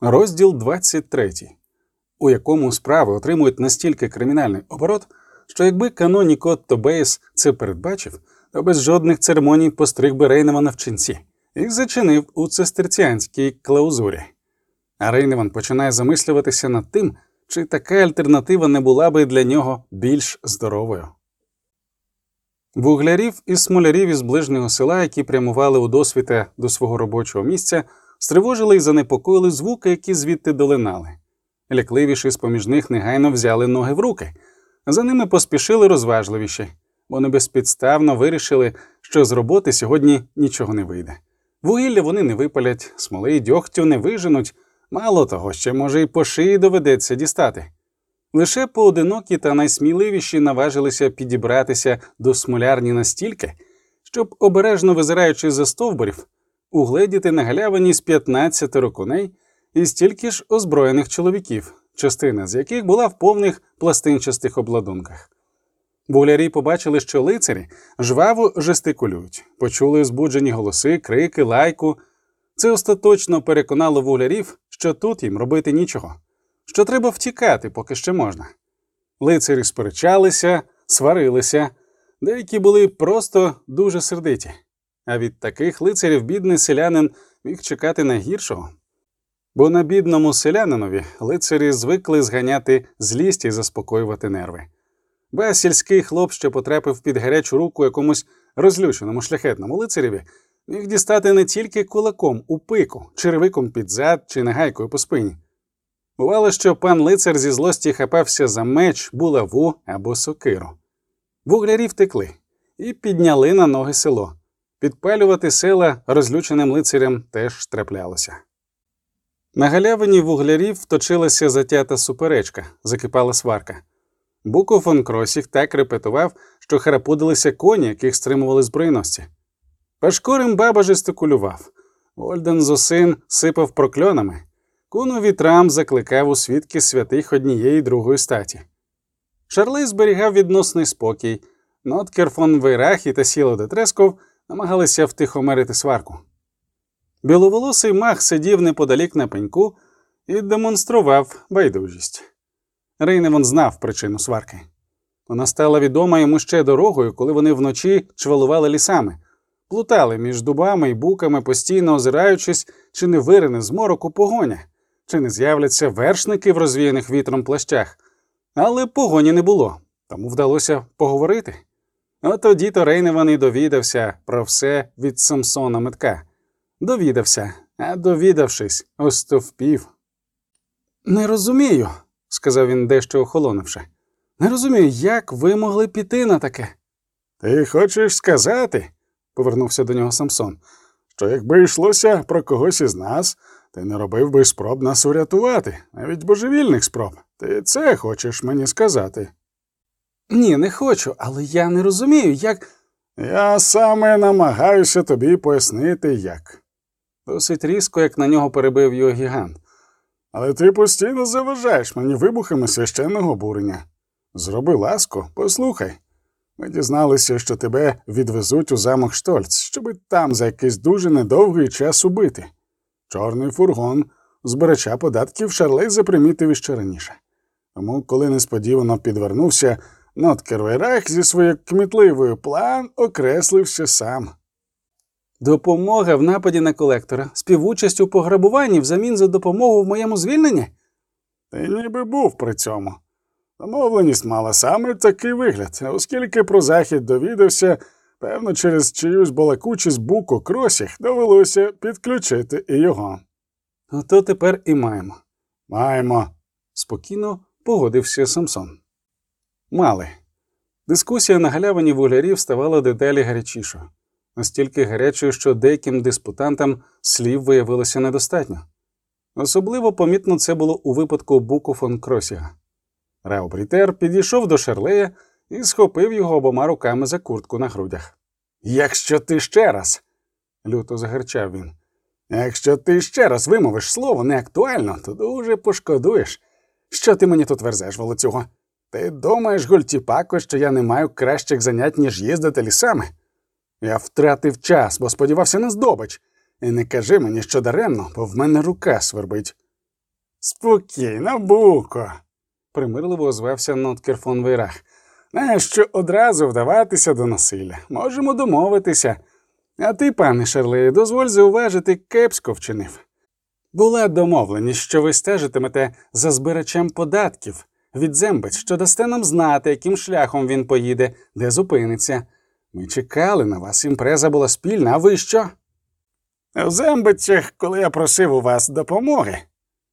Розділ 23, у якому справи отримують настільки кримінальний оборот, що якби канонік Отто Бейс це передбачив, то без жодних церемоній постриг би Рейневана в ченці і зачинив у цистерціанській клаузурі. А Рейневан починає замислюватися над тим, чи така альтернатива не була би для нього більш здоровою. Вуглярів і смолярів із ближнього села, які прямували у досвіта до свого робочого місця, стривожили і занепокоїли звуки, які звідти долинали. Лякливіші з поміж них негайно взяли ноги в руки, за ними поспішили розважливіші. Вони безпідставно вирішили, що з роботи сьогодні нічого не вийде. Вугілля вони не випалять, смоли й дьогтю не виженуть, мало того, ще, може, і по шиї доведеться дістати. Лише поодинокі та найсміливіші наважилися підібратися до смолярні настільки, щоб, обережно визираючи за стовбурів, угледіти на галявині з 15 коней і стільки ж озброєних чоловіків, частина з яких була в повних пластинчастих обладунках. Булярі побачили, що лицарі жваво жестикулюють, почули збуджені голоси, крики, лайку. Це остаточно переконало вуглярів, що тут їм робити нічого, що треба втікати, поки ще можна. Лицарі сперечалися, сварилися, деякі були просто дуже сердиті, а від таких лицарів бідний селянин міг чекати найгіршого. Бо на бідному селянинові лицарі звикли зганяти злість і заспокоювати нерви. Ба сільський хлоп, що потрапив під гарячу руку якомусь розлюченому шляхетному лицареві, міг дістати не тільки кулаком у пику, черевиком під зад чи нагайкою по спині. Бувало, що пан лицар зі злості хапався за меч, булаву або сокиру. Вуглярі втекли і підняли на ноги село. Підпалювати села розлюченим лицарям теж траплялося. На галявині вуглярів точилася затята суперечка, закипала сварка. Буков фон Кросіх так репетував, що харапудилися коні, яких стримували збройності. Пашкорим баба жестикулював. Ольден Зосин сипав прокльонами. Куну вітрам закликав у свідки святих однієї другої статі. Шарлей зберігав відносний спокій. Ноткер фон Вейрахі та Сіло Детресков намагалися втихомирити сварку. Біловолосий мах сидів неподалік на пеньку і демонстрував байдужість. Рейневан знав причину сварки. Вона стала відома йому ще дорогою, коли вони вночі чвалували лісами, плутали між дубами і буками, постійно озираючись, чи не вирине з мороку погоня, чи не з'являться вершники в розвіяних вітром плащах. Але погоні не було, тому вдалося поговорити. От тоді то Рейневан і довідався про все від Самсона Метка. Довідався, а довідавшись, остовпів. Не розумію, сказав він дещо охолонувши. Не розумію, як ви могли піти на таке. Ти хочеш сказати, повернувся до нього Самсон, що якби йшлося про когось із нас, ти не робив би спроб нас урятувати, навіть божевільних спроб. Ти це хочеш мені сказати? Ні, не хочу, але я не розумію, як. Я саме намагаюся тобі пояснити, як. Досить різко, як на нього перебив його гігант. Але ти постійно заважаєш мені вибухами священного бурення. Зроби ласку, послухай. Ми дізналися, що тебе відвезуть у замок Штольц, щоби там за якийсь дуже недовгий час убити. Чорний фургон збирача податків Шарлей запримітив іще раніше. Тому, коли несподівано підвернувся, Ноткервейрах зі своєю кмітливою план окреслився сам. Допомога в нападі на колектора, співучасть у пограбуванні взамін за допомогу в моєму звільненні? Ти ніби був при цьому. Домовленість мала саме такий вигляд, оскільки про захід довідався, певно, через чиюсь балакучість буку кросіх довелося підключити і його. Ото тепер і маємо. Маємо, спокійно погодився Самсон. Мали. Дискусія на галявині вуглярів ставала дедалі гарячішою, настільки гарячою, що деяким диспутантам слів виявилося недостатньо. Особливо помітно це було у випадку Буку фон Кросіга. Раубрітер підійшов до Шерлея і схопив його обома руками за куртку на грудях. Якщо ти ще раз, люто загарчав він, якщо ти ще раз вимовиш слово неактуально, то дуже пошкодуєш. Що ти мені тут верзеш, волоцюго? Ти думаєш, гультіпако, що я не маю кращих занять, ніж їздити лісами? Я втратив час, бо сподівався на здобич. І не кажи мені, що даремно, бо в мене рука свербить. Спокійно, буко. примирливо озвався Ноткер фон Вейрах. Нащо одразу вдаватися до насилля? Можемо домовитися. А ти, пане Шерлею, дозволь зауважити, кепсько вчинив. Була домовленість, що ви стежитимете за збирачем податків від зембець, що дасте нам знати, яким шляхом він поїде, де зупиниться. Ми чекали на вас, імпреза була спільна, а ви що? В зембицях, коли я просив у вас допомоги,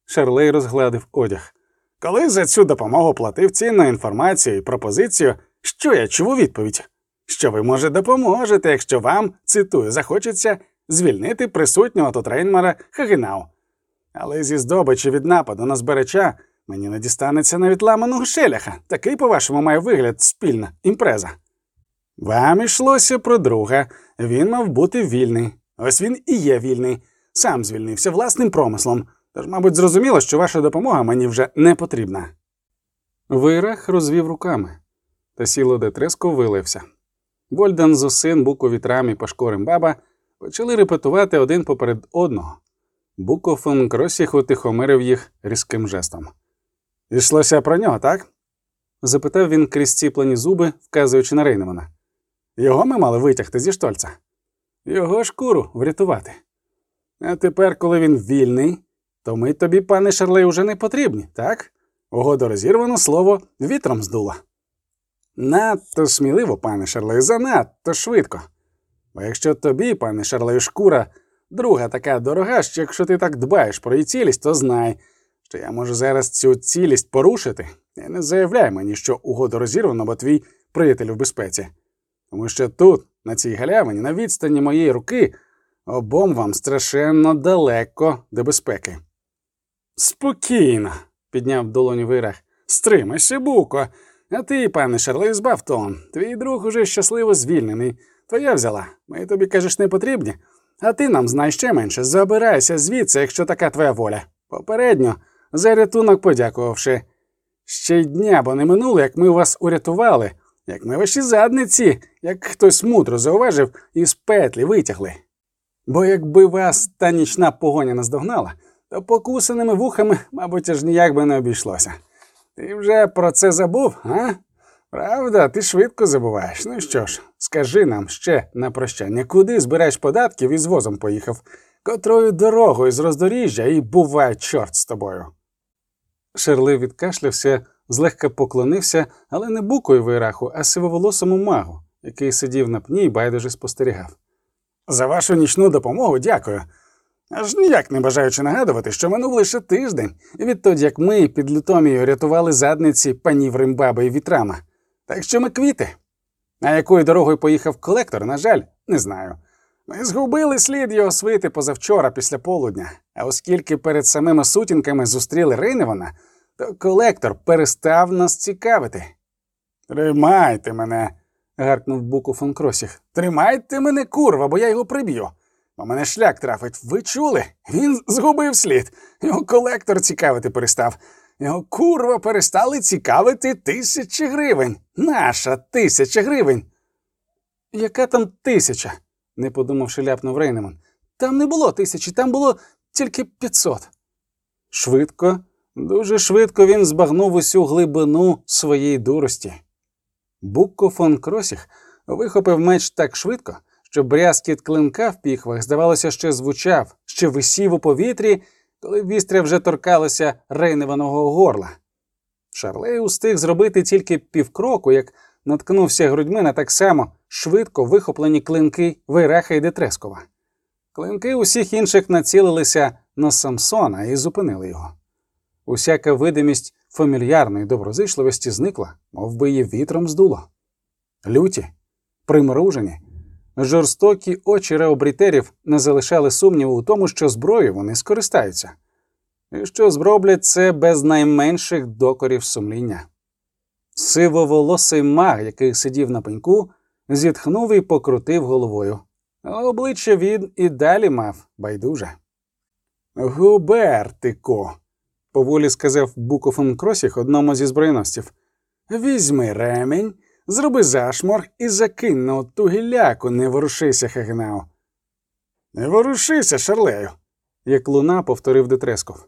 Шарлей розгладив одяг. коли за цю допомогу платив цінну інформацію і пропозицію, що я чув у відповідь? Що ви, може, допоможете, якщо вам, цитую, захочеться звільнити присутнього тут Рейнмара Хагенау. Але зі здобичі від нападу на збирача мені не дістанеться навіть ламаного шеляха. Такий, по-вашому, має вигляд спільна імпреза. Вам ішлося про друга. Він мав бути вільний. Ось він і є вільний. Сам звільнився власним промислом. Тож, мабуть, зрозуміло, що ваша допомога мені вже не потрібна. Вейрах розвів руками, та сіло де треско вилився. Вольдан Зосин, Буко Вітрам і Пашкорим Баба почали репетувати один поперед одного. Буко фон Кросіх утихомирив їх різким жестом. Ішлося про нього, так? Запитав він крізь ціплені зуби, вказуючи на Рейнемана. Його ми мали витягти зі штольца. Його шкуру врятувати. А тепер, коли він вільний, то ми тобі, пане Шарлей, уже не потрібні, так? Угоду розірвано слово вітром здуло. Надто сміливо, пане Шарлей, занадто швидко. Бо якщо тобі, пане Шарлей, шкура, друга така дорога, що якщо ти так дбаєш про її цілість, то знай, що я можу зараз цю цілість порушити. І не заявляй мені, що угоду розірвано, бо твій приятель в безпеці. Тому що тут, на цій галявині, на відстані моєї руки, обом вам страшенно далеко до безпеки. Спокійно, підняв долоню вирах. Стримайся, буко. А ти, пане Шарлей, збав тон. Твій друг уже щасливо звільнений. То я взяла. Ми тобі кажеш не потрібні. А ти нам знай ще менше. Забирайся звідси, якщо така твоя воля. Попередньо, за рятунок подякувавши. Ще й дня, бо не минуло, як ми вас урятували, як ми ваші задниці, як хтось мудро зауважив, із петлі витягли. Бо якби вас та нічна погоня наздогнала, то покусаними вухами, мабуть, аж ніяк би не обійшлося. Ти вже про це забув, а? Правда, ти швидко забуваєш. Ну що ж, скажи нам ще на прощання, куди збираєш податків і з возом поїхав, котрою дорогою з роздоріжжя і буває чорт з тобою. Шерли відкашлявся, злегка поклонився, але не букою вираху, а сивоволосому магу, який сидів на пні і байдуже спостерігав. За вашу нічну допомогу дякую. Аж ніяк не бажаючи нагадувати, що минув лише тиждень, відтоді як ми під Лютомією рятували задниці панів Римбаба і вітрама. Так що ми квіти. А якою дорогою поїхав колектор, на жаль, не знаю. Ми згубили слід його свити позавчора після полудня, а оскільки перед самими сутінками зустріли Рейневана, то колектор перестав нас цікавити. Тримайте мене, гаркнув Буку фон Кросіх. Тримайте мене, курва, бо я його приб'ю. Бо мене шлях трафить. Ви чули? Він згубив слід. Його колектор цікавити перестав. Його курва перестали цікавити тисячі гривень. Наша тисяча гривень. Яка там тисяча? Не подумавши, ляпнув Рейнеман. Там не було тисячі, там було тільки п'ятсот. Швидко, дуже швидко він збагнув усю глибину своєї дурості. Букко фон Кросіх вихопив меч так швидко, що брязкіт клинка в піхвах, здавалося, ще звучав, ще висів у повітрі, коли вістря вже торкалося рейневаного горла. Шарлей устиг зробити тільки півкроку, як наткнувся грудьми на так само швидко вихоплені клинки Вейраха і Детрескова. Клинки усіх інших націлилися на Самсона і зупинили його. Усяка видимість фамільярної доброзичливості зникла, мов би її вітром здуло. Люті, примружені, жорстокі очі реобрітерів не залишали сумніву у тому, що зброю вони скористаються, і що зроблять це без найменших докорів сумління. Сивоволосий маг, який сидів на пеньку, зітхнув і покрутив головою. Обличчя він і далі мав байдуже. Губертику, поволі сказав Букофон Кросіх одному зі збройностів. візьми ремінь, зроби зашморг і закинь на оту гіляку, не ворушися, Хагнау. Не ворушися, Шарлею. як луна повторив Детресков.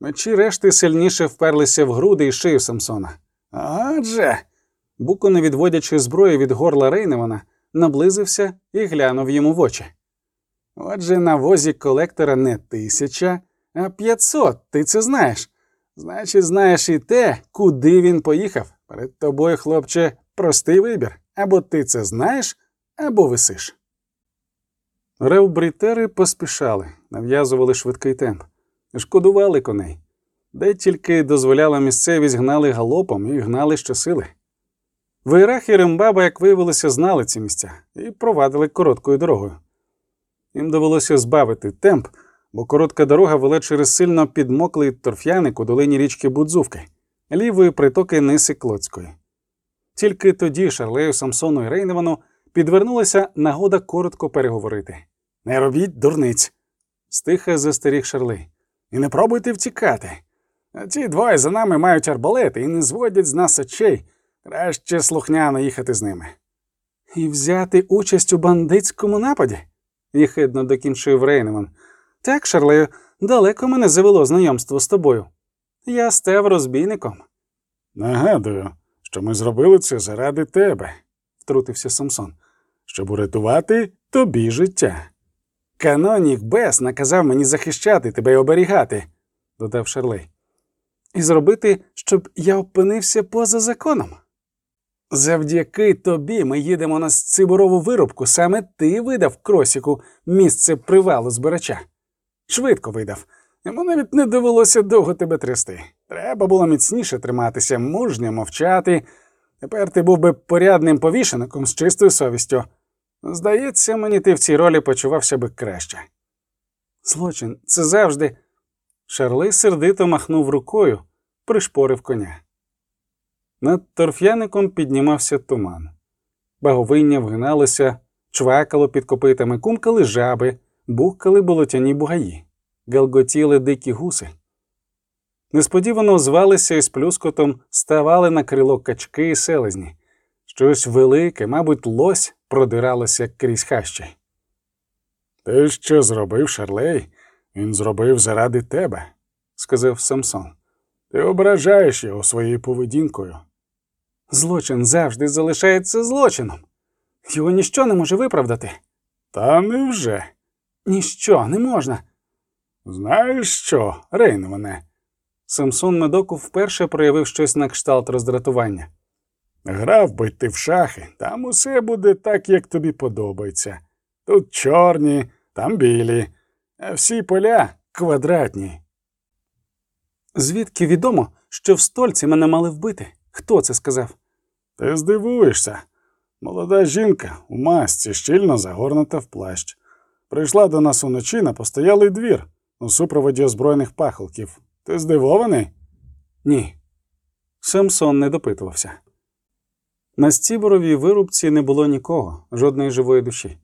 Мечі решти сильніше вперлися в груди і шию Самсона. Отже, Буко, не відводячи зброї від горла Рейневана, наблизився і глянув йому в очі. Отже, на возі колектора не тисяча, а п'ятсот, ти це знаєш. Значить, знаєш і те, куди він поїхав. Перед тобою, хлопче, простий вибір. Або ти це знаєш, або висиш. Ревбрітери поспішали, нав'язували швидкий темп, шкодували коней. Де тільки дозволяла місцевість гнали галопом і гнали щосили. Вейрах і Рембаба, як виявилося, знали ці місця і провадили короткою дорогою. Їм довелося збавити темп, бо коротка дорога вела через сильно підмоклий торф'яник у долині річки Будзувки, лівої притоки Ниси Клоцької. Тільки тоді Шарлею, Самсону і Рейневану підвернулася нагода коротко переговорити. Не робіть дурниць, стиха застеріг Шарлей. І не пробуйте втікати. Ці двоє за нами мають арбалети і не зводять з нас очей. Краще слухняно їхати з ними. І взяти участь у бандитському нападі? їхидно докінчив Рейнеман. Так, Шарлею, далеко мене завело знайомство з тобою. Я став розбійником, нагадую, що ми зробили це заради тебе, втрутився Самсон. щоб урятувати тобі життя. Канонік Бес наказав мені захищати тебе і оберігати, додав Шарлей. І зробити, щоб я опинився поза законом. Завдяки тобі ми їдемо на циборову вирубку, саме ти видав кросіку місце привалу збирача. Швидко видав. Йому навіть не довелося довго тебе трясти. Треба було міцніше триматися, мужньо мовчати. Тепер ти був би порядним повішеником з чистою совістю. Здається, мені ти в цій ролі почувався би краще. Злочин, це завжди. Шарли сердито махнув рукою, пришпорив коня. Над торф'яником піднімався туман. Баговиння вгиналося, чвакало під копитами, кумкали жаби, бухкали болотяні бугаї, галготіли дикі гуси. Несподівано звалися і з плюскотом ставали на крило качки і селезні. Щось велике, мабуть, лось продиралося крізь хащі. Те, що зробив Шарлей, він зробив заради тебе, сказав Самсон. Ти ображаєш його своєю поведінкою. Злочин завжди залишається злочином. Його ніщо не може виправдати. Та невже? Ніщо не можна. Знаєш що, Рейневане? Самсон Медоку вперше проявив щось на кшталт роздратування. Грав би ти в шахи, там усе буде так, як тобі подобається. Тут чорні, там білі, а всі поля квадратні. Звідки відомо, що в стольці мене мали вбити? Хто це сказав? Ти здивуєшся. Молода жінка у масці щільно загорнута в плащ. Прийшла до нас уночі на постоялий двір у супроводі озброєних пахолків. Ти здивований? Ні. Самсон не допитувався. На стіборовій вирубці не було нікого, жодної живої душі.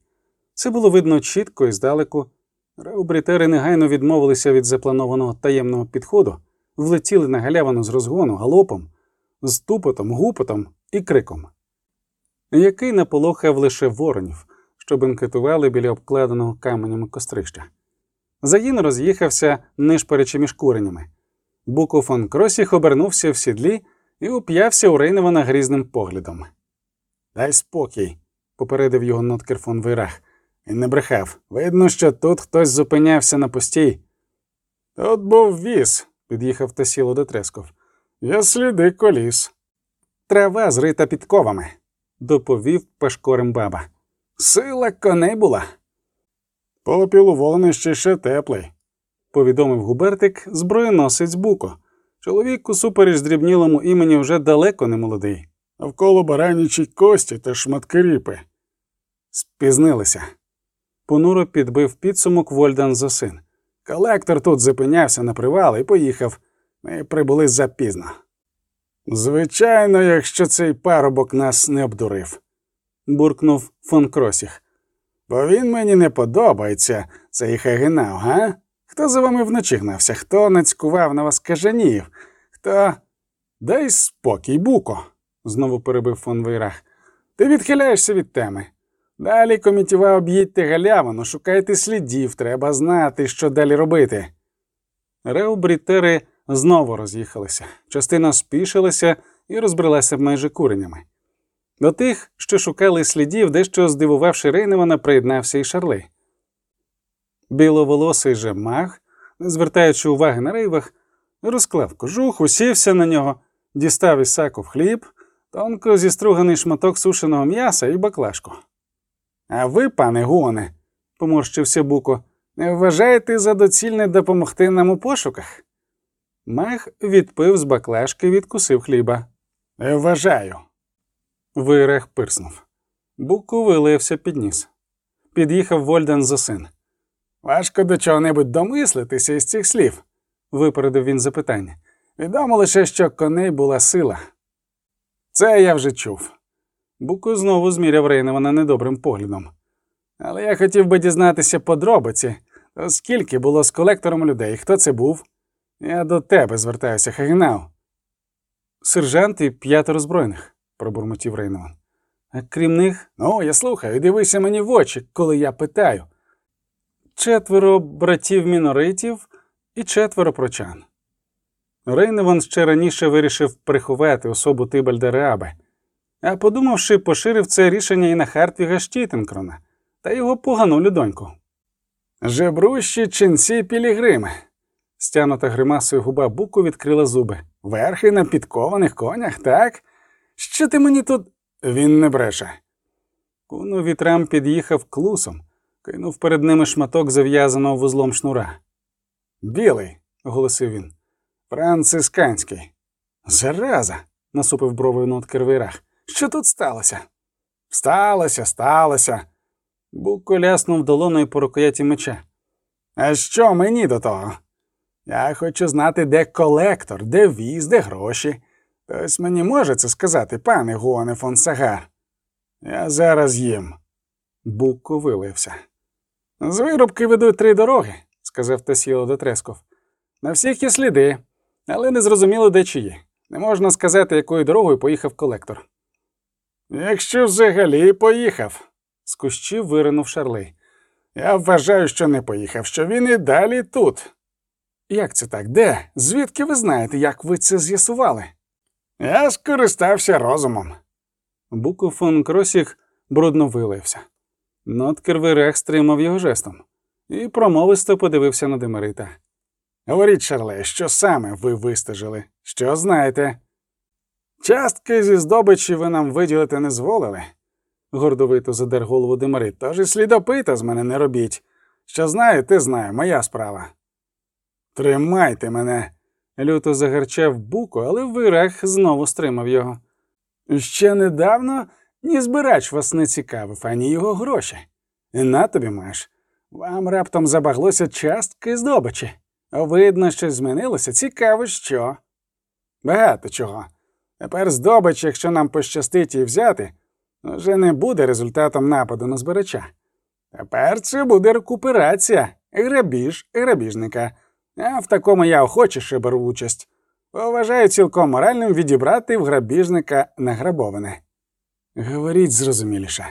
Це було видно чітко і здалеку. Реубрітери негайно відмовилися від запланованого таємного підходу, влетіли на галявину з розгону галопом, з тупотом, гупотом і криком, який наполохав лише воронів, що бенкетували біля обкладеного каменями кострища. Загін роз'їхався, нишперечи між куренями. Буко фон Кросіх обернувся в сідлі і уп'явся у Рейневана грізним поглядом. Дай спокій, попередив його Ноткер фон Вейрах. Він не брехав. Видно, що тут хтось зупинявся на постій. Тут був віз, під'їхав Тасіло до Тресков. є сліди коліс. Трава зрита підковами, доповів пешкорем баба. Сила коней була, Попіл у вогнищі ще теплий. повідомив губертик зброєносець Буко. Чоловік усупереч здрібнілому імені вже далеко не молодий. Навколо баранячі кості та шматки ріпи. Спізнилися. Понуро підбив підсумок Вольдан Зосин. Колектор тут зупинявся на привал і поїхав. Ми прибули запізно. Звичайно, якщо цей парубок нас не обдурив, буркнув фон Кросіх. Бо він мені не подобається, цей хагенау, га? Хто за вами вночі гнався? Хто нацькував на вас кажанів? Хто. Дай спокій, буко, знову перебив фон Вейрах. Ти відхиляєшся від теми. Далі комітіва об'їдьте галявину, шукайте слідів, треба знати, що далі робити. Реобрітери знову роз'їхалися, частина спішилася і розбрелася майже куренями. До тих, що шукали слідів, дещо здивувавши Рейневана, приєднався і Шарли. Біловолосий же маг, звертаючи уваги на рейвах, розклав кожух, усівся на нього, дістав із саку в хліб, тонко зіструганий шматок сушеного м'яса і баклажку. А ви, пане Гуоне, поморщився Буко, не вважаєте за доцільне допомогти нам у пошуках? Маг відпив з баклажки, відкусив хліба. Не вважаю. Вирех пирснув. Буку вилився під ніс. Під'їхав Вольден за син. Важко до чого-небудь домислитися із цих слів. Випередив він запитання. Відомо лише, що коней була сила. Це я вже чув. Буку знову зміряв Рейневана недобрим поглядом. Але я хотів би дізнатися подробиці, скільки було з колектором людей, хто це був. Я до тебе звертаюся, Хагенау. Сержант і п'ятеро збройних, пробурмотів Рейневан. А крім них, Ну, я слухаю, дивися мені в очі, коли я питаю. четверо братів міноритів і четверо прочан. Рейневан ще раніше вирішив приховати особу Тибальда Реабе, а подумавши, поширив це рішення і на Хартвіга Штітенкрона та його поганулю доньку. Жебрущі ченці пілігрими, Стянута гримасою губа буку відкрила зуби. верхи на підкованих конях, так? Що ти мені тут. Він не бреше. Куну вітрам під'їхав клусом, кинув перед ними шматок зав'язаного вузлом шнура. Білий, оголосив він. францисканський. Зараза, Насупив бровою нот Вейрах. що тут сталося? Сталося, сталося. Буко ляснув долоною по рукояті меча. А що мені до того? Я хочу знати, де колектор, де віз, де гроші. Хтось мені може це сказати, пане Гуоне фон Сагар. Я зараз їм. Буко вилився. З виробки ведуть три дороги, сказав Тесіло до Тресков. На всіх є сліди, але не зрозуміло, де чиї. Не можна сказати, якою дорогою поїхав колектор. Якщо взагалі поїхав, З кущів виринув Шарли. я вважаю, що не поїхав, що він і далі тут. Як це так? Де? Звідки ви знаєте, як ви це з'ясували? Я скористався розумом. Буко фон Кросік брудно вилився. Ноткер Вейрах стримав його жестом і промовисто подивився на Демерита. Говоріть, Шарле, що саме ви вистежили? Що знаєте? Частки зі здобичі ви нам виділити не зволили, гордовито задер голову Демарит, тож і слідопита з мене не робіть. Що знаю, ти знаю, моя справа. Тримайте мене. Люто загарчав Буко, але Вейрах знову стримав його. Ще недавно ні збирач вас не цікавив, ані його гроші. На тобі маєш. Вам раптом забаглося частки здобичі. Видно, що змінилося, цікаво, що. Багато чого. Тепер здобич, якщо нам пощастить її взяти, вже не буде результатом нападу на збирача. Тепер це буде рекуперація, грабіж грабіжника. А в такому я охочіше беру участь. Вважаю цілком моральним відібрати в грабіжника награбоване. Говоріть зрозуміліше.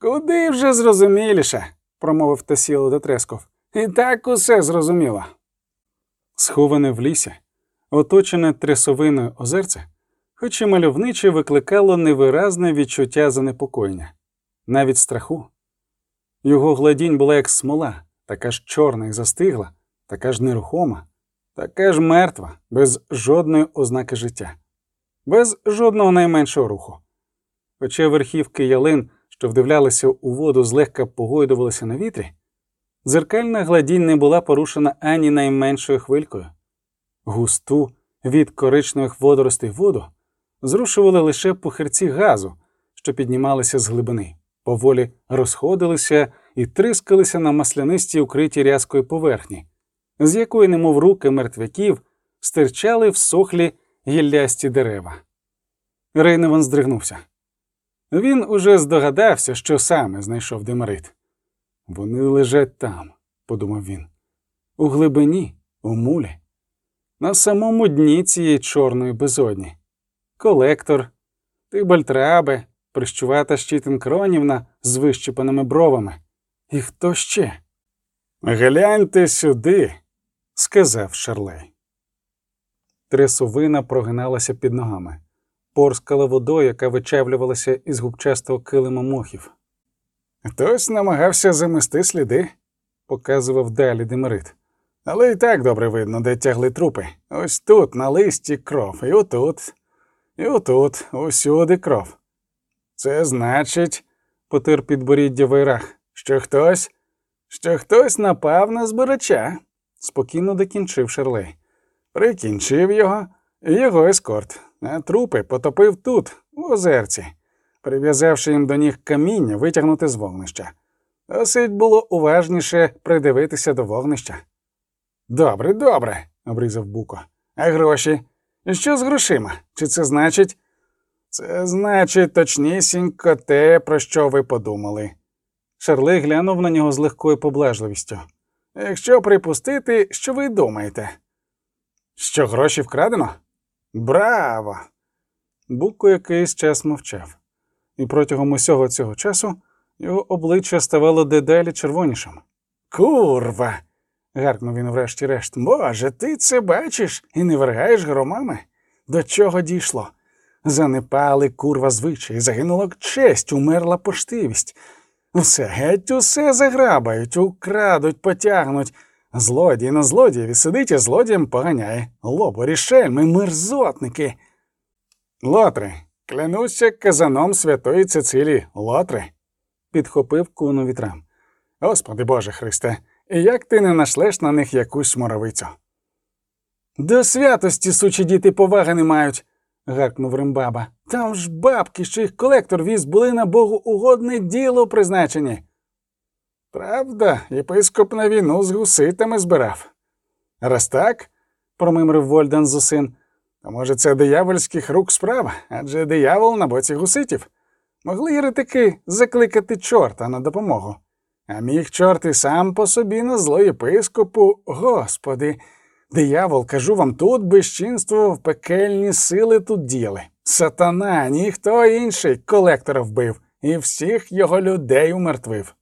Куди вже зрозуміліше, промовив Тасіло Дотресков. І так усе зрозуміло. Сховане в лісі, оточене трясовиною озерце, хоч і мальовниче викликало невиразне відчуття занепокоєння, навіть страху. Його гладінь була як смола, така ж чорна і застигла, така ж нерухома, така ж мертва, без жодної ознаки життя, без жодного найменшого руху. Хоча верхівки ялин, що вдивлялися у воду, злегка погойдувалися на вітрі, Зеркальна гладінь не була порушена ані найменшою хвилькою. Густу від коричневих водоростей воду зрушували лише похирці газу, що піднімалися з глибини, поволі розходилися і трискалися на маслянистій укритій рязкої поверхні, з якої, немов руки мертвяків, стирчали всохлі гіллясті дерева. Рейневан здригнувся. Він уже здогадався, що саме знайшов Демарит. Вони лежать там, подумав він, у глибині, у мулі, на самому дні цієї чорної безодні. Колектор, Тибальтрабе, прищувата щитин Кронівна з вищипаними бровами. І хто ще? Гляньте сюди, сказав Шарлей. Трясовина прогиналася під ногами, порскала водою, яка вичавлювалася із губчастого килима мохів. Хтось намагався замести сліди, показував далі Демерит. Але і так добре видно, де тягли трупи. Ось тут, на листі, кров, і отут, і отут, усюди кров. Це значить, Потир підборіддя вайрах. що хтось, що хтось напав на збирача, Спокійно докінчив Шарлей. прикінчив його і його ескорт, а трупи потопив тут, у озерці, прив'язавши їм до ніг каміння витягнути з вогнища. Досить було уважніше придивитися до вогнища. Добре, добре, обрізав Буко. А гроші? Що з грошима? Чи це значить? Це значить точнісінько те, про що ви подумали. Шарлей глянув на нього з легкою поблажливістю. Якщо припустити, що ви думаєте? Що гроші вкрадено? Браво! Буко якийсь час мовчав, і протягом усього цього часу його обличчя ставало дедалі червонішим. Курва. гаркнув він врешті-решт. Боже, ти це бачиш і не вергаєш громами? До чого дійшло? Занепали курва звичаї, загинула честь, умерла поштивість. Все, геть усе заграбають, украдуть, потягнуть. Злодій на злодієві сидить і злодієм поганяє. Лоборі шельми, мерзотники. Лотри, клянуся казаном святої Цицилії, лотри, підхопив куну вітрам. Господи Боже Христе, як ти не нашлеш на них якусь моровицю? До святості сучі діти поваги не мають, гаркнув Римбаба. Там ж бабки, що їх колектор віз, були на богоугодне діло призначені. Правда, єпископ на війну з гуситами збирав. Раз так, промимрив Вольдан Зусин, то може це диявольських рук справа, адже диявол на боці гуситів. Могли єретики закликати чорта на допомогу. А міг чорт і сам по собі на зло єпископу, господи. Диявол, кажу вам, тут безчинствував, пекельні сили тут діяли. Сатана, ніхто інший колектора вбив і всіх його людей умертвив.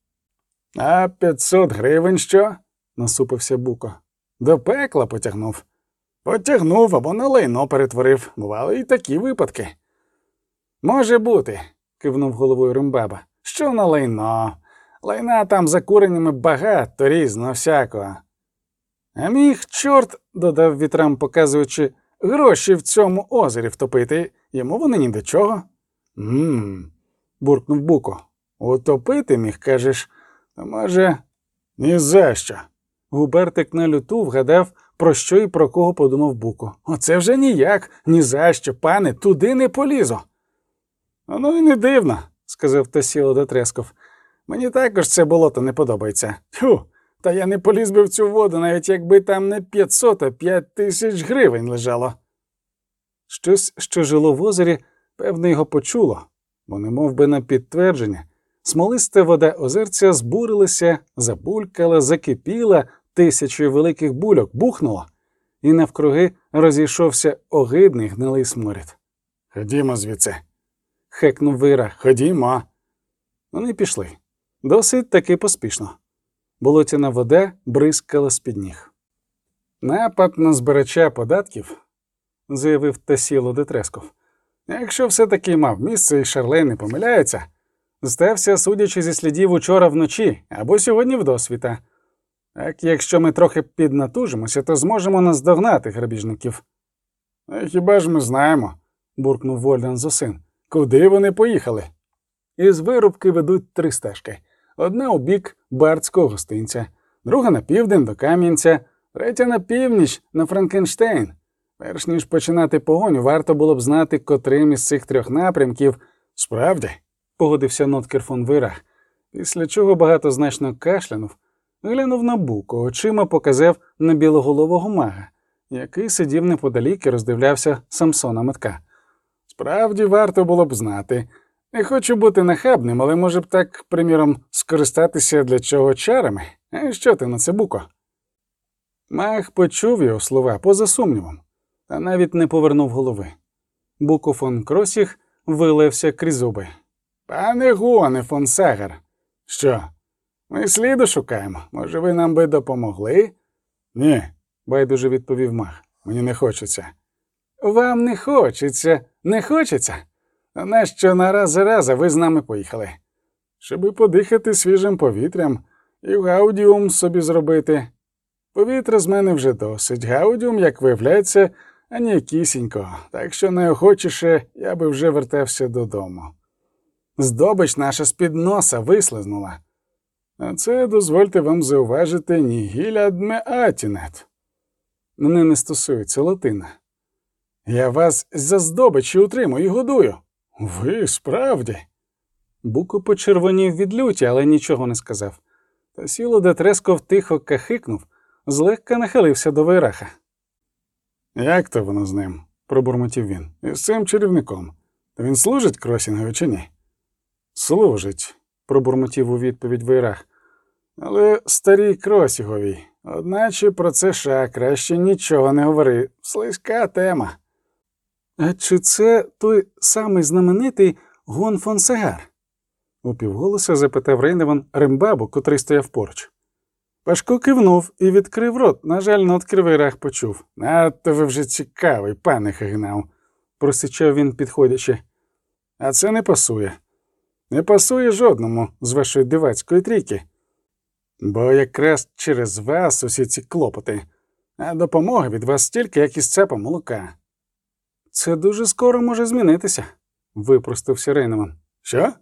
А 500 гривень що? насупився Буко. До пекла потягнув. Потягнув або на лайно перетворив. Бували і такі випадки. Може бути, кивнув головою Римбаба. Що на лайно? Лайна там за куренями багато різного всякого. А міг чорт, додав вітрам, показуючи, гроші в цьому озері втопити, йому вони ні до чого. Мм, буркнув Буко. Утопити міг, кажеш, то може, ні за що. Губертик на люту вгадав, про що і про кого подумав Буко. Оце вже ніяк, ні за що, пане, туди не полізу. Ну і не дивно, сказав Тасіло Дотресков. Мені також це болото не подобається. Тьфу, та я не поліз би в цю воду, навіть якби там не 500, а 5 тисяч гривень лежало. Щось, що жило в озері, певно, його почуло, бо, немов би на підтвердження, смолиста вода озерця збурилася, забулькала, закипіла тисячою великих бульок, бухнула, і навкруги розійшовся огидний гнилий сморід. Ходімо звідси. Хекнув вира. Ходімо. Вони пішли. Досить таки поспішно. Болотяна вода бризкала з-під ніг. Напад на збирача податків, заявив Тасіло Детресков. Якщо все-таки мав місце і Шарлей не помиляється, стався, судячи зі слідів учора вночі або сьогодні вдосвіта. Так якщо ми трохи піднатужимося, то зможемо наздогнати грабіжників. Хіба ж ми знаємо, буркнув Вольдан Зосин. Куди вони поїхали? Із вирубки ведуть три стежки. Одна у бік Бартського гостинця, друга на південь до Кам'янця, третя на північ на Франкенштейн. Перш ніж починати погоню, варто було б знати, котрим із цих трьох напрямків Справді, погодився Ноткер фон Вирах, після чого багатозначно кашлянув, глянув на буку, очима показав на білоголового мага, який сидів неподалік і роздивлявся Самсона метка. справді варто було б знати. Не хочу бути нахабним, але може б так, приміром, скористатися для чого чарами. А що ти на це буко? Маг почув його слова поза сумнівом, та навіть не повернув голови. Буко фон Кросіх вилився крізь зуби. Пане Гуане фон Сагар, що? Ми сліду шукаємо. Може, ви нам би допомогли? Ні, байдуже відповів мах. Мені не хочеться. Вам не хочеться, не хочеться? А нащо на раз за раза ви з нами поїхали? Щоби подихати свіжим повітрям і gaudium собі зробити. Повітря з мене вже досить. Gaudium, як виявляється, аніякісінько, так що найохочіше я би вже вертався додому. Здобич наша з-під носа вислизнула. А це, дозвольте вам зауважити, nihil ad me attinet. Мене не стосується латина. Я вас за здобичі утримую і годую. Ви справді. Буко почервонів від люті, але нічого не сказав. Та сіло де Тресков тихо кахикнув, злегка нахилився до Вейраха. Як то воно з ним? пробурмотів він. І з цим чарівником. Він служить кросінгові чи ні? Служить, пробурмотів у відповідь Вейрах. Але старій кросіговій. Одначе про це ша краще нічого не говори. Слизька тема. А чи це той самий знаменитий Гон фон Сегар? упівголоса запитав Рейневан Римбабу, котрий стояв поруч. Пашко кивнув і відкрив рот. На жаль, нотки Вейрах почув. Надто ви вже цікавий, пане Хагнау, просичав він, підходячи. А це не пасує. Не пасує жодному з вашої дивацької трійки. Бо якраз через вас усі ці клопоти, а допомоги від вас стільки, як із цепа молока. Це дуже скоро може змінитися, випростався Рейнеман. Що?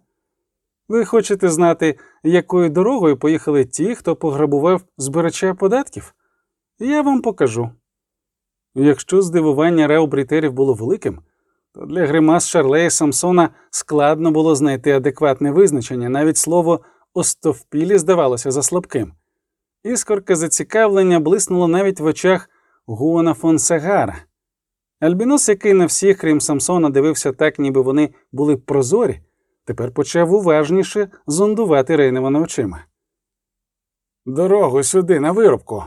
Ви хочете знати, якою дорогою поїхали ті, хто пограбував збирача податків? Я вам покажу. Якщо здивування реобрітерів було великим, то для гримас Шарлея Самсона складно було знайти адекватне визначення, навіть слово остовпілі здавалося за слабким. Іскорка зацікавлення блиснула навіть в очах Гуана фон Сагара. Альбінос, який на всіх, крім Самсона, дивився так, ніби вони були прозорі, тепер почав уважніше зондувати Рейневана очима. Дорогу сюди, на вирубку,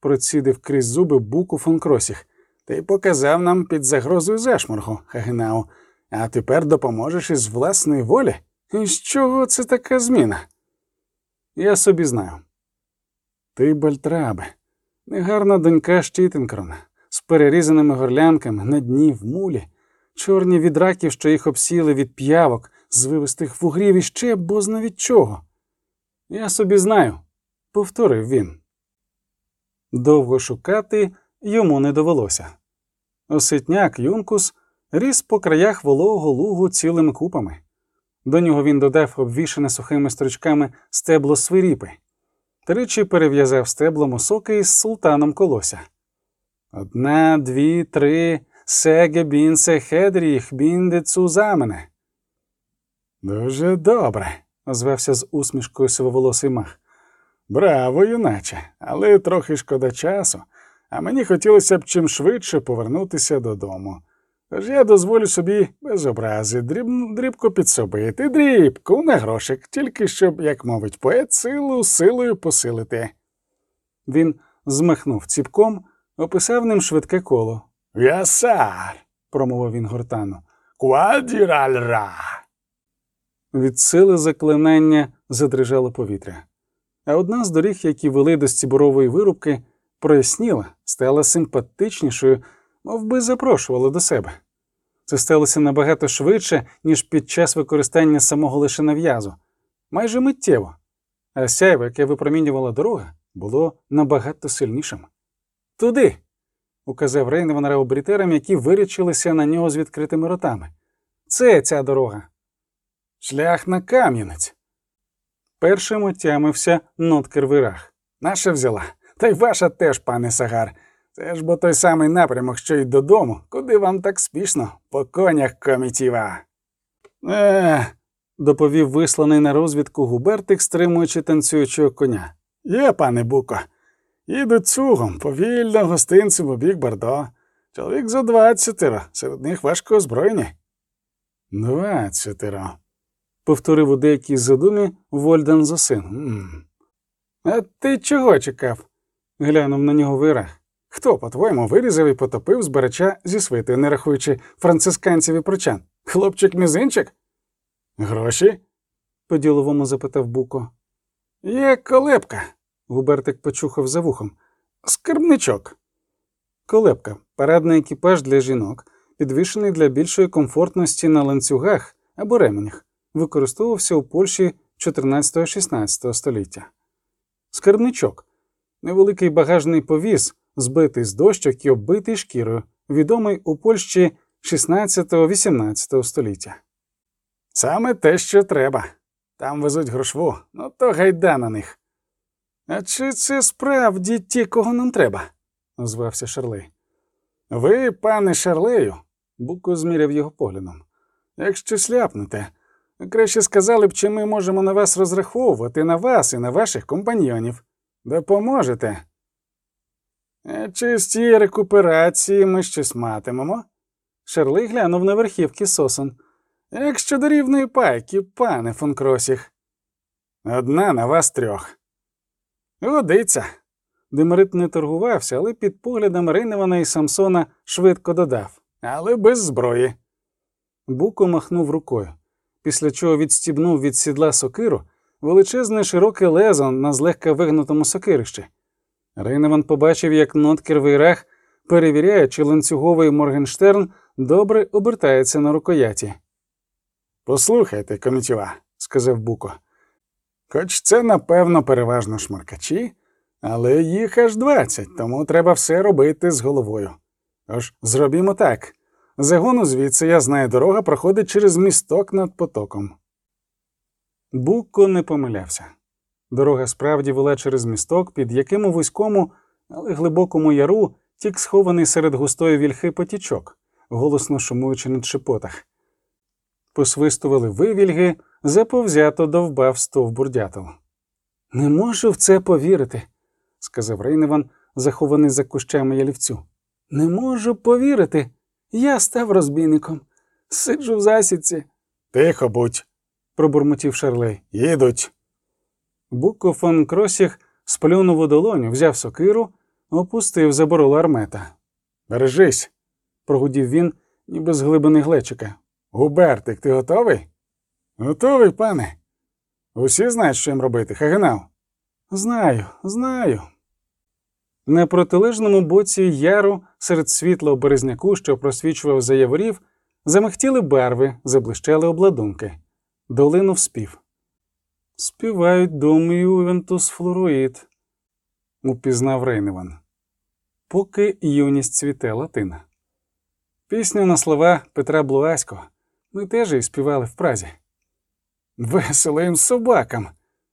процідив крізь зуби буку фон Кросіх. Ти показав нам під загрозою зашморгу, Хагенау, а тепер допоможеш із власної волі? І з чого це така зміна? Я собі знаю. Ти, Бальтрабе, негарна донька Штітенкрона, з перерізаними горлянками на дні в мулі, чорні від раків, що їх обсіли від п'явок, звивистих вугрів і ще бозна від чого. Я собі знаю, повторив він. Довго шукати йому не довелося. Оситняк Юнкус ріс по краях вологого лугу цілими купами. До нього він додав обвішане сухими стручками стебло свиріпи, тричі перев'язав стеблом осоки із султаном колося. Одна, дві, три, сеге бінсе хедріх бінде цузамене. Дуже добре, озвався з усмішкою сивоволосий мах. Браво, юначе, але трохи шкода часу, а мені хотілося б чим швидше повернутися додому. Тож я дозволю собі без образи дріб, дрібко підсобити, дрібку на грошик, тільки щоб, як мовить поет, силу силою посилити. Він змахнув ціпком, описав ним швидке коло. Ясар, промовив він гортану. Квадіральра. Від сили заклинання задрижало повітря. А одна з доріг, які вели до стіборової вирубки, проясніла, стала симпатичнішою, мов би запрошувала до себе. Це сталося набагато швидше, ніж під час використання самого лише нав'язу, майже миттєво, а сяйво, яке випромінювала дорога, було набагато сильнішим. Туди. указав Рейневан реобрітерам, які вирячилися на нього з відкритими ротами. Це ця дорога. Шлях на Кам'янець. Першим отямився Ноткер Вирах. Наша взяла. Та й ваша теж, пане Сагар. Це ж бо той самий напрямок, що й додому, куди вам так спішно, по конях комітіва. Е, доповів висланий на розвідку Губертик, стримуючи танцюючого коня. Є, пане Буко. Їду цугом, повільно, гостинцем у бік Бордо. Чоловік за двадцятеро, серед них важко озброєні. Двадцятеро. Повторив у деякій задумі Вольдан Зосин. А ти чого чекав? глянув на нього Вирах. Хто, по-твоєму, вирізав і потопив збирача зі свити, не рахуючи францисканців і прочан? Хлопчик мізинчик? Гроші? по діловому запитав Буко. Є колебка. Губертик почухав за вухом. Скарбничок. Колебка парадний екіпаж для жінок, підвішений для більшої комфортності на ланцюгах або ременях, використовувався у Польщі 14-16 століття. Скарбничок невеликий багажний повіз, збитий з дощок і оббитий шкірою, відомий у Польщі 16-18 століття. Саме те, що треба. Там везуть грошву, ну то гайда на них. А чи це справді ті, кого нам треба? озвався Шарлей. Ви, пане Шарлею, Буко зміряв його поглядом. якщо сляпнете, краще сказали б, чи ми можемо на вас розраховувати, на вас і на ваших компаньйонів. Допоможете. А чи з цієї рекуперації ми щось матимемо? Шарлей глянув на верхівки сосон. Як щодо рівної пайки, пане фон Кросіх. Одна на вас трьох. Годиться. Демерит не торгувався, але під поглядом Рейневана і Самсона швидко додав. Але без зброї. Буко махнув рукою, після чого відстібнув від сідла сокиру величезне широке лезо на злегка вигнутому сокирищі. Рейневан побачив, як Ноткер Вейрах перевіряє, чи ланцюговий Моргенштерн добре обертається на рукояті. Послухайте, комітіва, сказав Буко. Хоч це, напевно, переважно шмаркачі, але їх аж двадцять, тому треба все робити з головою. Тож зробімо так. Загону звідси, я знаю, дорога проходить через місток над потоком. Буко не помилявся. Дорога справді вела через місток, під яким у вузькому, але глибокому яру тік схований серед густої вільхи потічок, голосно шумуючи на шепотах. Посвистували вивільги, заповзято довбав стовбур дятел. Не можу в це повірити, сказав Рейневан, захований за кущами ялівцю. Не можу повірити. Я став розбійником. Сиджу в засідці, Тихо будь, пробурмотів Шарлей. їдуть. Буко фон Кросіх сплюнув у долоню, взяв сокиру, опустив за заборолу армета. Бережись. Прогудів він, ніби з глибини глечика. Губертик, ти готовий? Готовий, пане. Усі знають, що їм робити, Хагенау. Знаю, знаю. На протилежному боці яру, серед світла березняку, що просвічував за яворів, замихтіли барви, заблищали обладунки. Долинув спів. Співають дом Ювентус Флоруїд, упізнав Рейневан. Поки юність цвіте латина. Пісню на слова Петра Блуаського ми теж і співали в Празі. Весело їм собакам.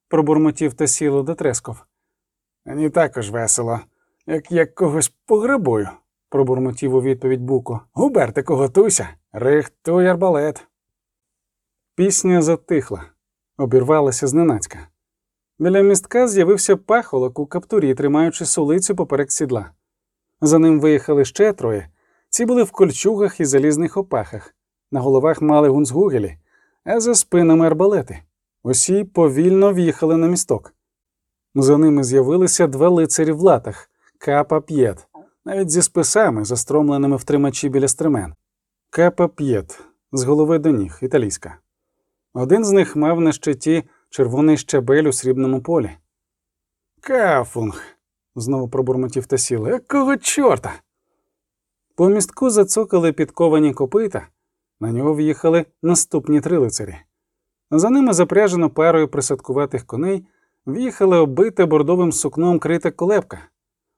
пробурмотів Тасіло Дотресков. Мені також весело, як я когось пограбую. пробурмотів у відповідь Буко. Губертику, готуйся, рихтуй арбалет. Пісня затихла, обірвалася зненацька. Біля містка з'явився пахолок у каптурі, тримаючи сулицю поперек сідла. За ним виїхали ще троє. Ці були в кольчугах і залізних опахах. На головах мали гунцгугелі, а за спинами арбалети. Усі повільно в'їхали на місток. За ними з'явилися два лицарі в латах капа п'єт, навіть зі списами, застромленими в тримачі біля стремен. Капа п'єт з голови до ніг, італійська. Один з них мав на щиті червоний щабель у срібному полі. Кафунг. Знову пробурмотів Тасіл. Якого чорта? По містку зацокали підковані копита, на нього в'їхали наступні три лицарі. За ними запряжено парою присадкуватих коней, в'їхала оббита бордовим сукном крита колебка.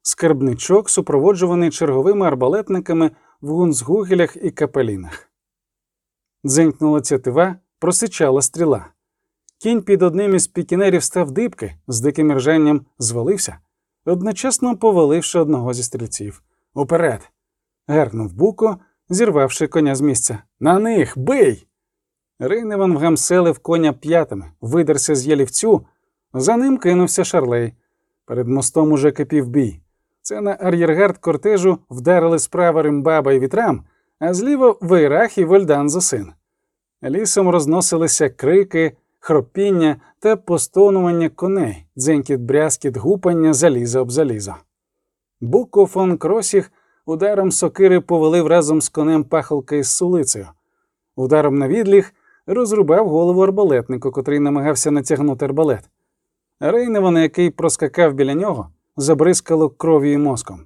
Скарбничок, супроводжуваний черговими арбалетниками в гунцгугелях і капелінах. Дзенькнула тятива, просичала стріла. Кінь під одним із пікінерів став дибки, з диким ржанням звалився, одночасно поваливши одного зі стрільців. Уперед! Геркнув буко, зірвавши коня з місця. На них бий! Рейневан вгамселив коня п'ятами, видерся з ялівцю, за ним кинувся шарлей. Перед мостом уже кипів бій. Це на ар'єргард кортежу вдарили справа римбаба і вітрам, а зліва Вейрах і Вольдан за син. Лісом розносилися крики, хропіння та постонування коней, дзенькіт брязкіт гупання заліза об залізо. Буко фон Кросіх ударом сокири повалив разом з конем пахолка із сулицею. Ударом на відліг розрубав голову арбалетнику, котрий намагався натягнути арбалет. Рейневана, який проскакав біля нього, забризкало кров'ю і мозком.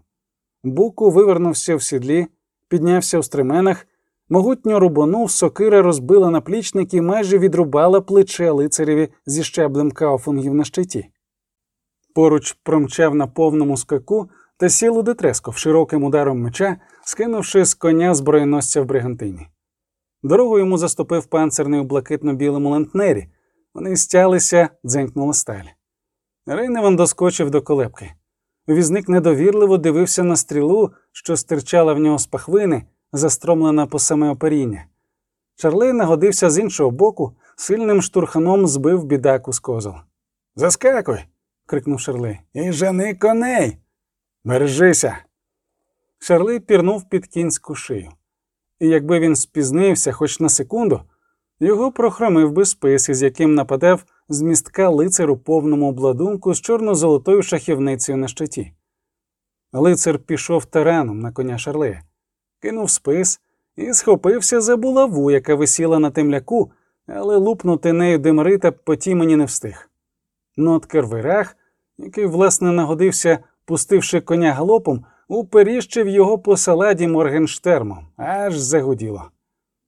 Буку вивернувся в сідлі, піднявся в стременах, могутньо рубанув, сокира розбила наплічник і майже відрубала плече лицареві зі щаблем кауфунгів на щиті. Поруч промчав на повному скаку та сіло Детресков широким ударом меча, скинувши з коня зброєносця в бригантині. Дорогу йому заступив панцирний у блакитно-білому лантнері. Вони стялися, дзенькнула сталь. Рейневан доскочив до колебки. Візник недовірливо дивився на стрілу, що стирчала в нього з пахвини, застромлена по саме оперіння. Чарлей нагодився з іншого боку, сильним штурханом збив бідаку з козел. Заскакуй. крикнув Шарлей. І жени коней. Бережися. Шарлей пірнув під кінську шию. І якби він спізнився хоч на секунду, його прохромив би спис, із яким нападав з містка лицар у повному обладунку з чорно-золотою шахівницею на щиті. Лицар пішов тараном на коня Шарлея, кинув спис і схопився за булаву, яка висіла на темляку, але лупнути нею Демарита по тімені не встиг. Ноткер Вирах, який, власне, нагодився, пустивши коня галопом, уперіщив його по саладі Моргенштермом, аж загуділо.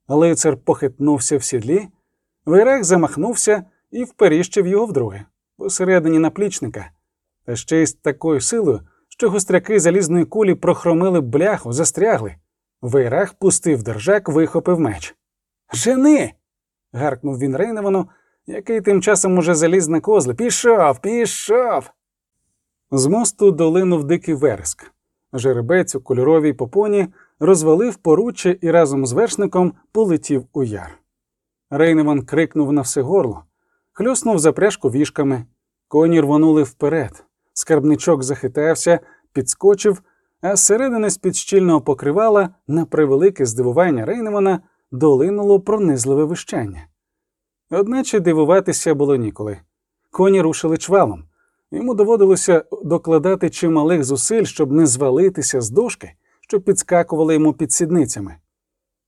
Лицар похитнувся в сідлі, Вирах замахнувся і вперіщив його вдруге, посередині наплічника, та ще й з такою силою, що гостряки залізної кулі прохромили бляху, застрягли. Вирах пустив держак, вихопив меч. Жени. гаркнув він Рейневану, який тим часом уже заліз на козли. Пішов, пішов. З мосту долинув дикий вереск. Жеребець у кольоровій попоні розвалив поруччя і разом з вершником полетів у яр. Рейневан крикнув на все горло, хльоснув запряжку вішками, коні рвонули вперед. Скарбничок захитався, підскочив, а зсередини з-під щільного покривала, на превелике здивування Рейневана, долинуло пронизливе вищання. Одначе дивуватися було ніколи. Коні рушили чвалом. Йому доводилося докладати чималих зусиль, щоб не звалитися з дошки, що підскакували йому під сідницями.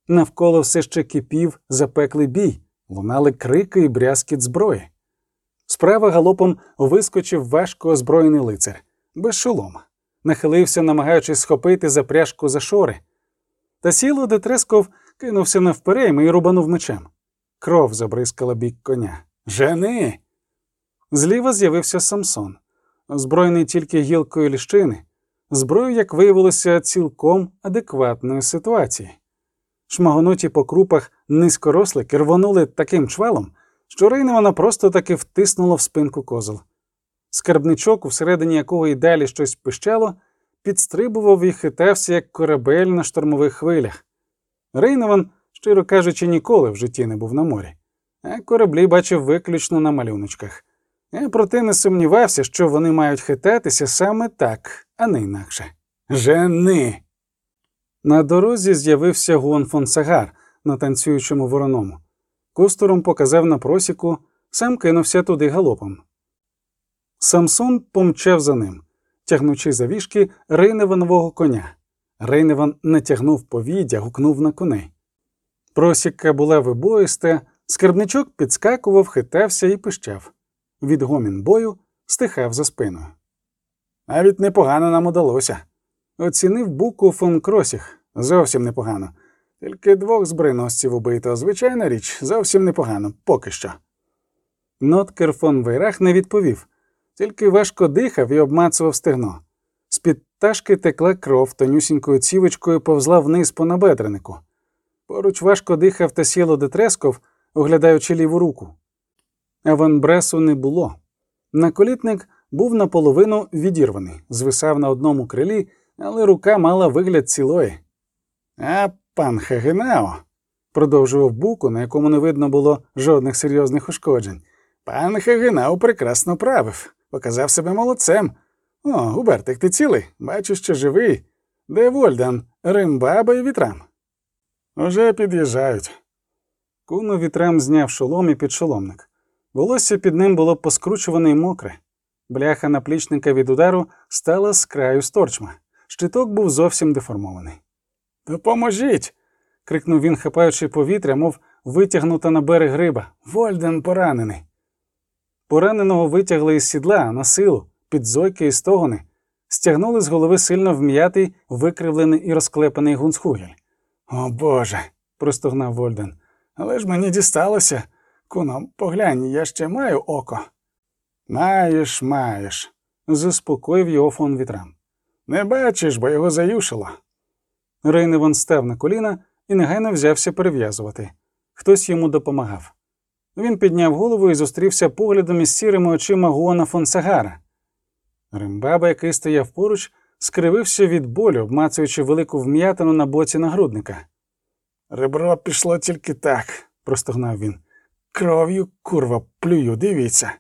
Навколо все ще кипів запеклий бій, лунали крики і брязкіт зброї. Справа галопом вискочив важко озброєний лицар, без шолома, нахилився, намагаючись схопити запряжку за шори. Та сіло Детресков кинувся навперейми і рубанув мечем. Кров забризкала бік коня. Жени! Зліва з'явився Самсон, озброєний тільки гілкою ліщини, зброю, як виявилося, цілком адекватної ситуації. Шмагонуті по крупах низькорослики рвонули таким чвалом, що Рейневана просто таки втиснуло в спинку козел. Скарбничок, всередині якого й далі щось пищало, підстрибував і хитався, як корабель на штормових хвилях. Рейневан, щиро кажучи, ніколи в житті не був на морі, а кораблі бачив виключно на малюночках. Я проте не сумнівався, що вони мають хитатися саме так, а не інакше. Жени. На дорозі з'явився Гуан фон Сагар на танцюючому вороному. Костором показав на просіку, сам кинувся туди галопом. Самсон помчав за ним, тягнучи за вішки Рейневанового коня. Рейневан натягнув повіддя, гукнув на коней. Просіка була вибоїста, скарбничок підскакував, хитався і пищав. Відгомін бою стихав за спиною. Навіть непогано нам удалося. Оцінив буку фон Кросіх. Зовсім непогано. Тільки двох збройносців убито, звичайна річ, зовсім непогано, поки що. Ноткер фон Вейрах не відповів, тільки важко дихав і обмацував стегно. З-під ташки текла кров, тонюсінькою цівочкою повзла вниз по набедренику. Поруч важко дихав та сіло Детресков, оглядаючи ліву руку. Аванбресу не було. Наколітник був наполовину відірваний, звисав на одному крилі, але рука мала вигляд цілої. А пан Хагенао, продовжував буку, на якому не видно було жодних серйозних ушкоджень. Пан Хагенао прекрасно правив, показав себе молодцем. О, Губертик, ти цілий? Бачу, що живий. Де Вольдан, Римбаба і вітрам? Уже під'їжджають. Куно вітрам зняв шолом і підшоломник. Волосся під ним було поскручуване і мокре. Бляха наплічника від удару стала з краю сторчма. Щиток був зовсім деформований. Допоможіть. крикнув він, хапаючи повітря, мов витягнута на берег риба. Вольден поранений. Пораненого витягли із сідла на силу, під зойки і стогони. стягнули з голови сильно вм'ятий, викривлений і розклепаний гунцхугель. О Боже. простогнав Вольден. Але ж мені дісталося. Куно, поглянь, я ще маю око. Маєш, маєш, заспокоїв його фон вітрам. Не бачиш, бо його заюшило. Рейневан став на коліна і негайно взявся перев'язувати. Хтось йому допомагав. Він підняв голову і зустрівся поглядом із сірими очима Гуана фон Сагара. Римбаба, який стояв поруч, скривився від болю, обмацуючи велику вм'ятину на боці нагрудника. Ребро пішло тільки так, простогнав він. Кров'ю, курва, плюю, дивіться.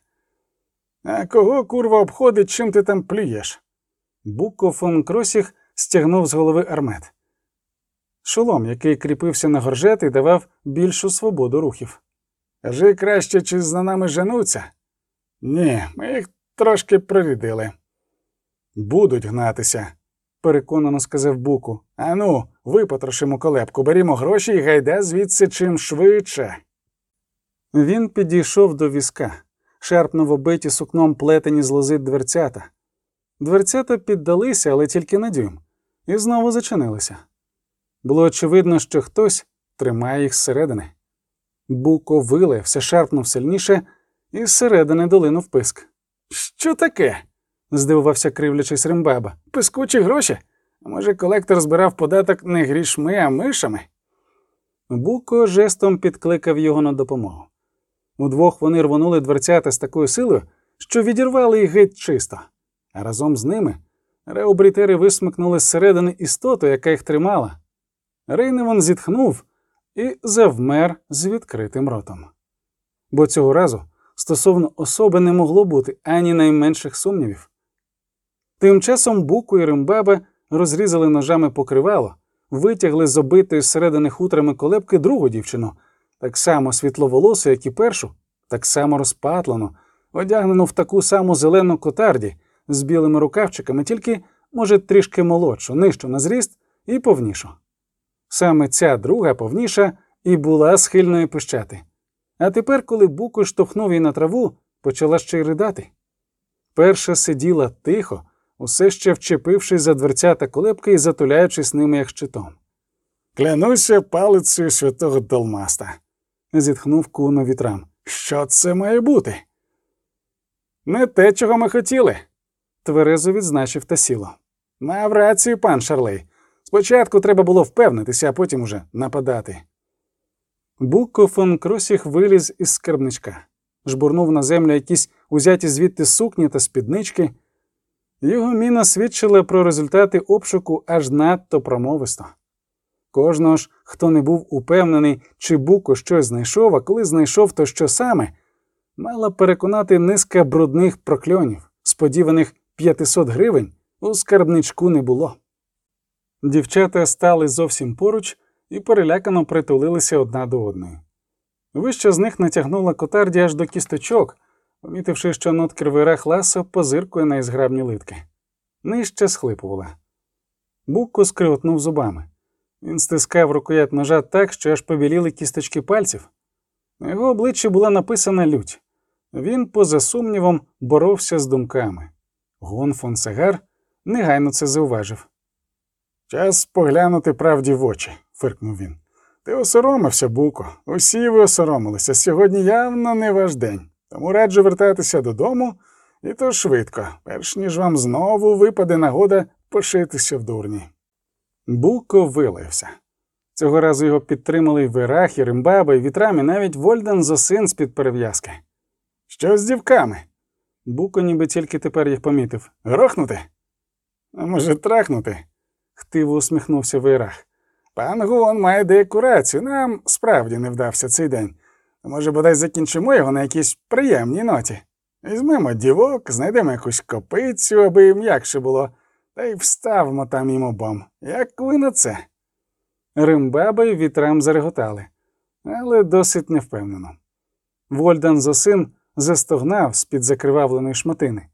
А кого, курва, обходить, чим ти там плюєш? Буко фон Кросіх стягнув з голови армет. Шолом, який кріпився на горжет і давав більшу свободу рухів. Кажи краще, чи за нами женуться? Ні, ми їх трошки прирідили. Будуть гнатися, переконано сказав Буку. Ану, випотрошимо колебку, берімо гроші і гайда звідси чим швидше. Він підійшов до візка, шарпнув обиті сукном плетені з лози дверцята. Дверцята піддалися, але тільки на дюйм, і знову зачинилися. Було очевидно, що хтось тримає їх зсередини. Буко вилився, шарпнув сильніше, і зсередини долинув писк. Що таке? здивувався кривлячись Римбаба. Пискучі гроші? Може, колектор збирав податок не грішми, а мишами? Буко жестом підкликав його на допомогу. Удвох вони рвонули дверцята з такою силою, що відірвали їх геть чисто, а разом з ними реобрітери висмикнули зсередини істоту, яка їх тримала. Рейневан зітхнув і завмер з відкритим ротом. Бо цього разу стосовно особи не могло бути ані найменших сумнівів. Тим часом Буку і Римбаба розрізали ножами покривало, витягли з обитої зсередини хутрами колебки другу дівчину, так само світловолосу, як і першу, так само розпатлену, одягнену в таку саму зелену котарді з білими рукавчиками, тільки, може, трішки молодшу, нижчу на зріст і повнішу. Саме ця друга повніша і була схильною пищати. А тепер, коли Буко штовхнув її на траву, почала ще й ридати. Перша сиділа тихо, усе ще вчепившись за дверцята колебки і затуляючись ними як щитом. Клянуся палицею святого Долмаста, зітхнув куно вітрам. Що це має бути? Не те, чого ми хотіли, тверезо відзначив Тасіло. Мав рацію, пан Шарлей. Спочатку треба було впевнитися, а потім уже нападати. Буко фон Кросіх виліз із скарбничка, жбурнув на землю якісь узяті звідти сукні та спіднички. Його міна свідчила про результати обшуку аж надто промовисто. Кожного ж, хто не був упевнений, чи Буко щось знайшов, а коли знайшов, то що саме, мала переконати низка брудних прокльонів, сподіваних 500 гривень у скарбничку не було. Дівчата стали зовсім поруч і перелякано притулилися одна до одної. Вище з них натягнула котарді аж до кісточок, помітивши, що нот кривирах ласо позиркує на ізграбні литки. Нижче схлипувала. Букко скриготнув зубами. Він стискав рукоять ножа так, що аж побіліли кісточки пальців. На його обличчі була написана лють. Він, поза сумнівом, боровся з думками. Гон фон Сегар негайно це зауважив. Час поглянути правді в очі, фиркнув він. Ти осоромився, Буко. Усі ви осоромилися. Сьогодні явно не ваш день. Тому раджу вертатися додому, і то швидко, перш ніж вам знову випаде нагода пошитися в дурні. Буко вилився. Цього разу його підтримали Верах, і Римбаба, і навіть Вольден Зосин з-під перев'язки. Що з дівками? Буко ніби тільки тепер їх помітив. Грохнути? А може, трахнути? хтиво усміхнувся Вейрах. Пан Гуон має деяку рацію. Нам справді не вдався цей день. Може, бодай закінчимо його на якійсь приємній ноті. Візьмемо дівок, знайдемо якусь копицю, аби м'якше було, та й вставимо там їм обом. Як ви на це? Римбаба й вітрам зареготали, але досить невпевнено. Вольдан Зосин застогнав з-під закривавленої шматини.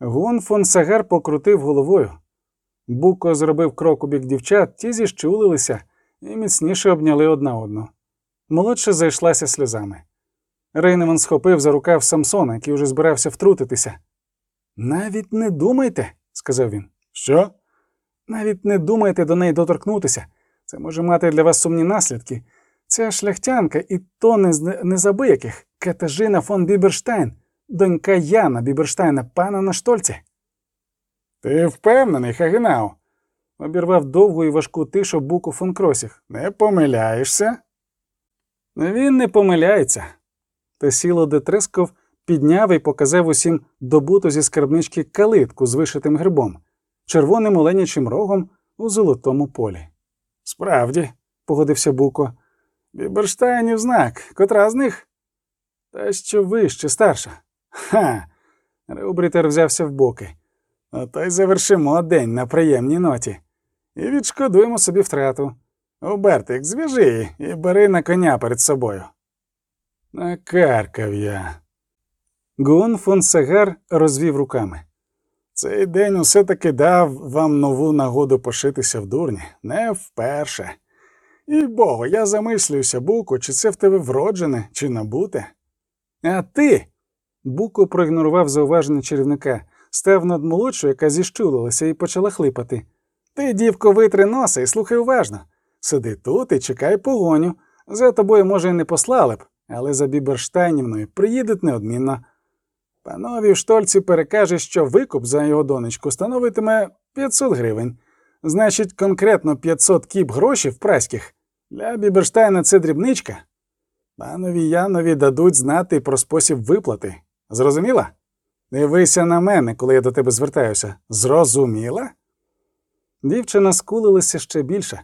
Гун фон Сагар покрутив головою. Буко зробив крок у бік дівчат, ті зіщулилися і міцніше обняли одна одну. Молодша зайшлася сльозами. Рейневан схопив за рукав Самсона, який уже збирався втрутитися. Навіть не думайте, сказав він. Що? Навіть не думайте до неї доторкнутися. Це може мати для вас сумні наслідки. Ця шляхтянка і то не з незабияких Катажина фон Біберштайн, донька Яна Біберштайна, пана на штольці. Ти впевнений, Хагенау? Обірвав довгу і важку тишу буку фон Кросіх. Не помиляєшся? Він не помиляється. Тесіло Детресков підняв і показав усім добуту зі скарбнички калитку з вишитим грибом, червоним оленячим рогом у золотому полі. Справді, Погодився Буко. Біберштайнів знак. Котра з них? Та що вище, старша. Ха. Реубрітер взявся в боки. Ото й завершимо день на приємній ноті. І відшкодуємо собі втрату. Обертик, зв'яжи її і бери на коня перед собою. Накаркав я. Гуон фон Сагар розвів руками. Цей день усе таки дав вам нову нагоду пошитися в дурні, не вперше. І богу, я замислююся, Буку, чи це в тебе вроджене, чи набуте. А ти. Буко проігнорував зауваження чарівника, став над молодшою, яка зіщулилася і почала хлипати. Ти, дівко, витри носа і слухай уважно. Сиди тут і чекай погоню. За тобою, може, і не послали б, але за Біберштайнівною приїдуть неодмінно. Панові штольці перекаже, що викуп за його донечку становитиме 500 гривень. Значить, конкретно 500 кіп грошей праських. Для Біберштайна це дрібничка. Панові Янові дадуть знати про спосіб виплати. Зрозуміла? Дивися на мене, коли я до тебе звертаюся. Зрозуміла? Дівчина скулилася ще більше,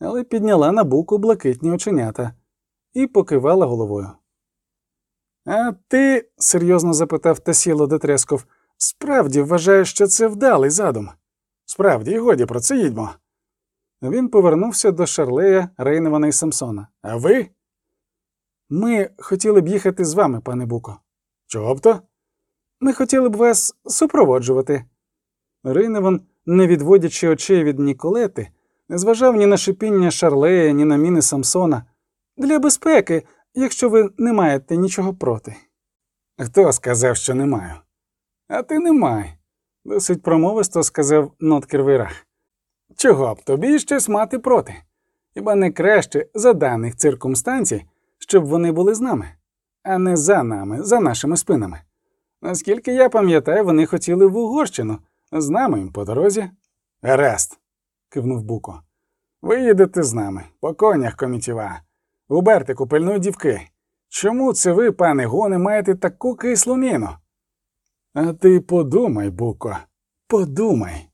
але підняла на буку блакитні оченята і покивала головою. А ти, серйозно запитав Тасіло Детресков, справді вважаєш, що це вдалий задум? Справді, годі про це їдьмо. Він повернувся до Шарлея, Рейневана і Самсона. А ви? Ми хотіли б їхати з вами, пане Буко. Чого б то? Ми хотіли б вас супроводжувати. Рейневан, не відводячи очей від Ніколети, не зважав ні на шипіння Шарлея, ні на міни Самсона. Для безпеки, якщо ви не маєте нічого проти. Хто сказав, що не маю? А ти не май, досить промовисто сказав Ноткервирах. Чого б тобі щось мати проти? Хіба не краще за даних циркумстанцій, щоб вони були з нами, а не за нами, за нашими спинами. Наскільки я пам'ятаю, вони хотіли в Угорщину, з нами їм по дорозі. Гаразд, кивнув Буко. Ви їдете з нами, по конях комітіва. У Бертику пильнуй дівки. Чому це ви, пане гоне, маєте таку кислу міну? А ти подумай, Буко, подумай.